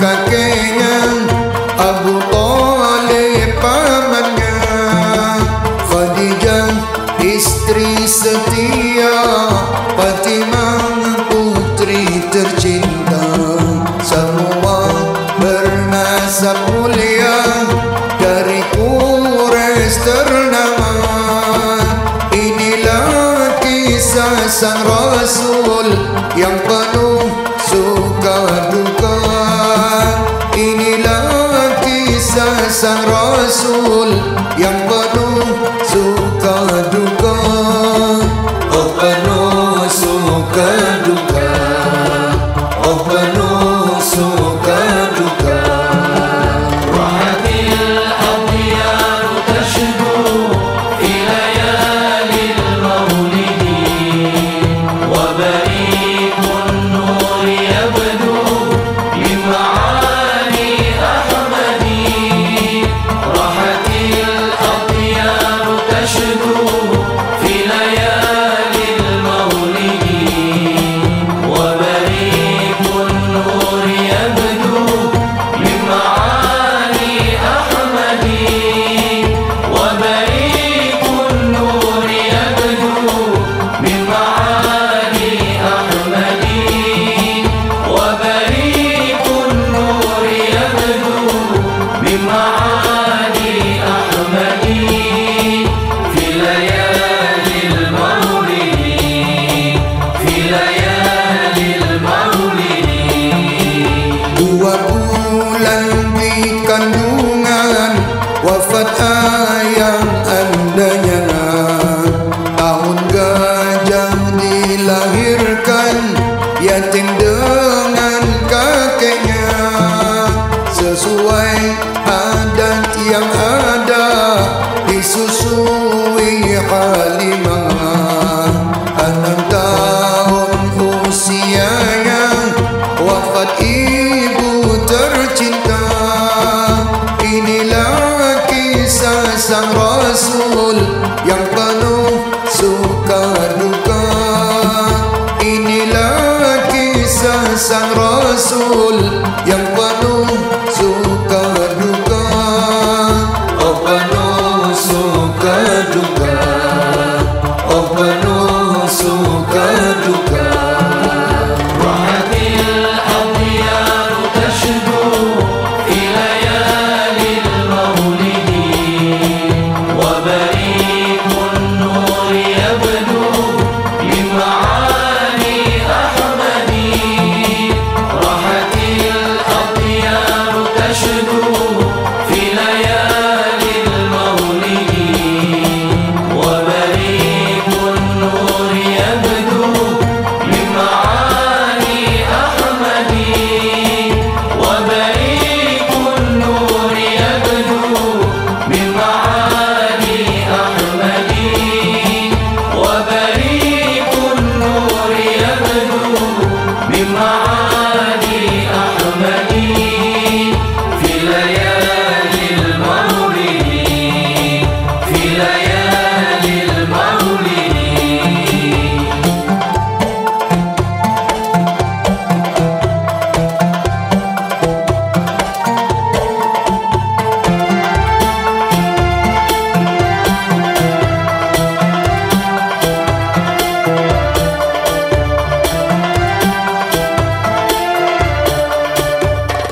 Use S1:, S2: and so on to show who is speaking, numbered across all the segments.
S1: Caquenha duka do. آية أن sang Rasul yang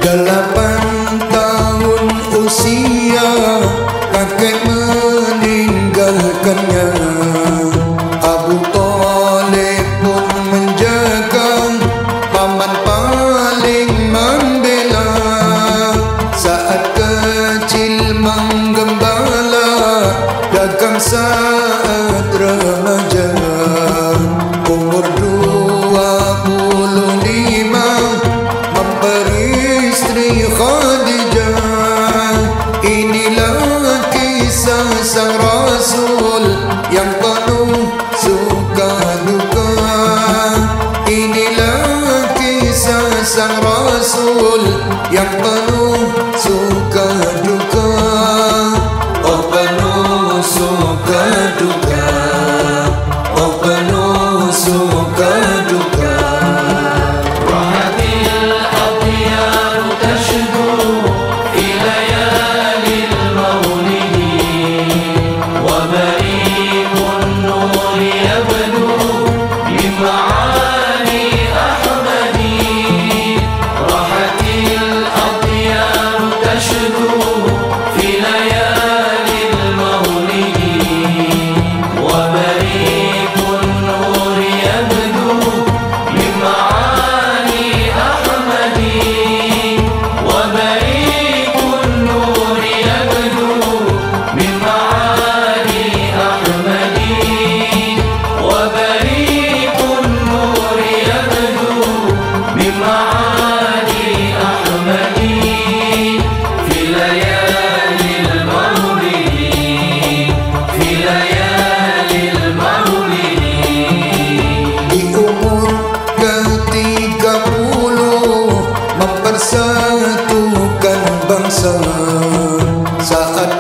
S1: Delapan tahun usia kakek meninggalkannya, abu tole pun menjengah paman paling membela. Saat Oh, Ogaduga Ogaduga oh, oh,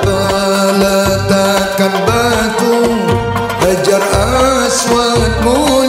S1: meletakkan batu hajar aswadmu